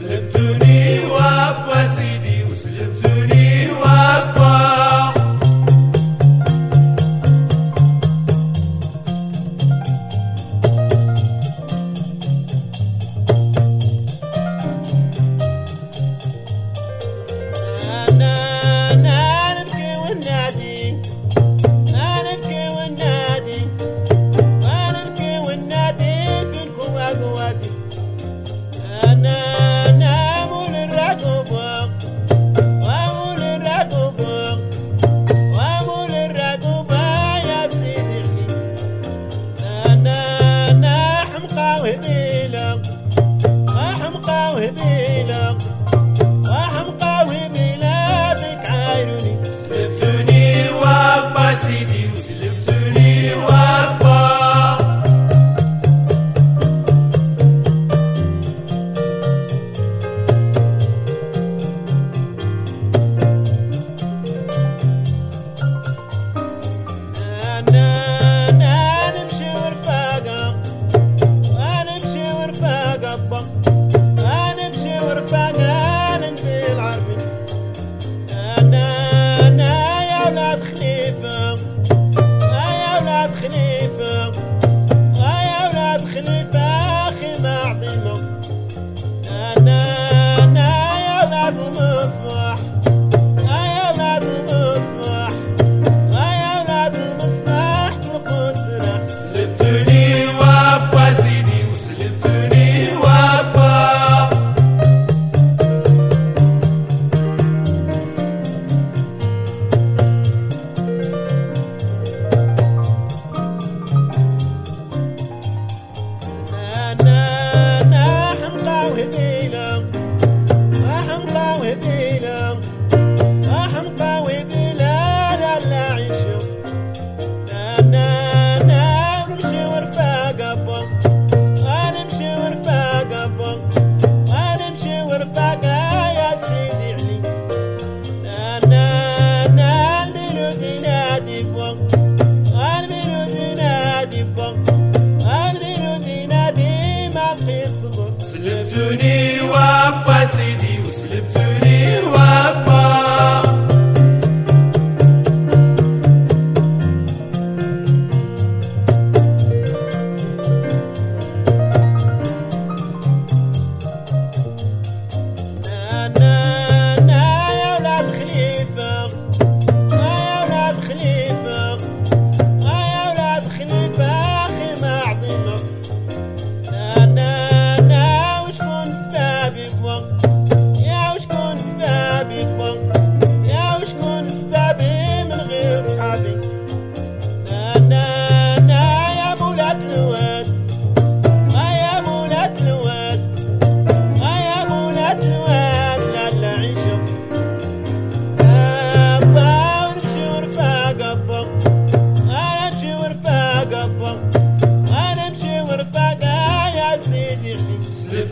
slipped وهبيلة حمقى وهبيلة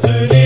Öyle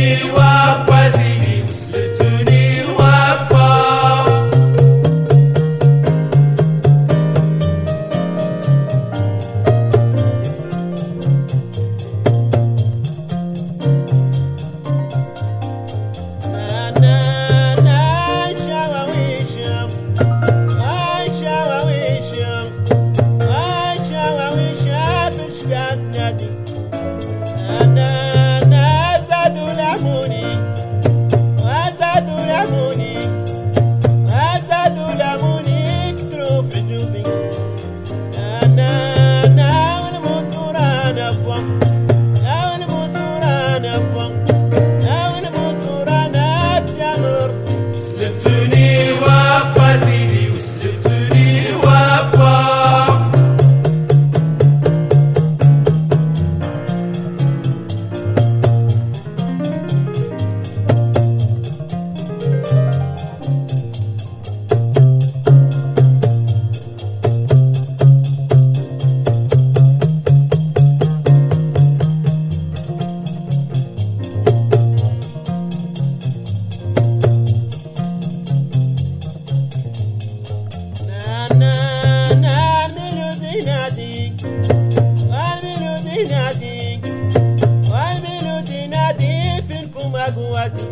نادي وامنوا تنادي فيكم اقواتي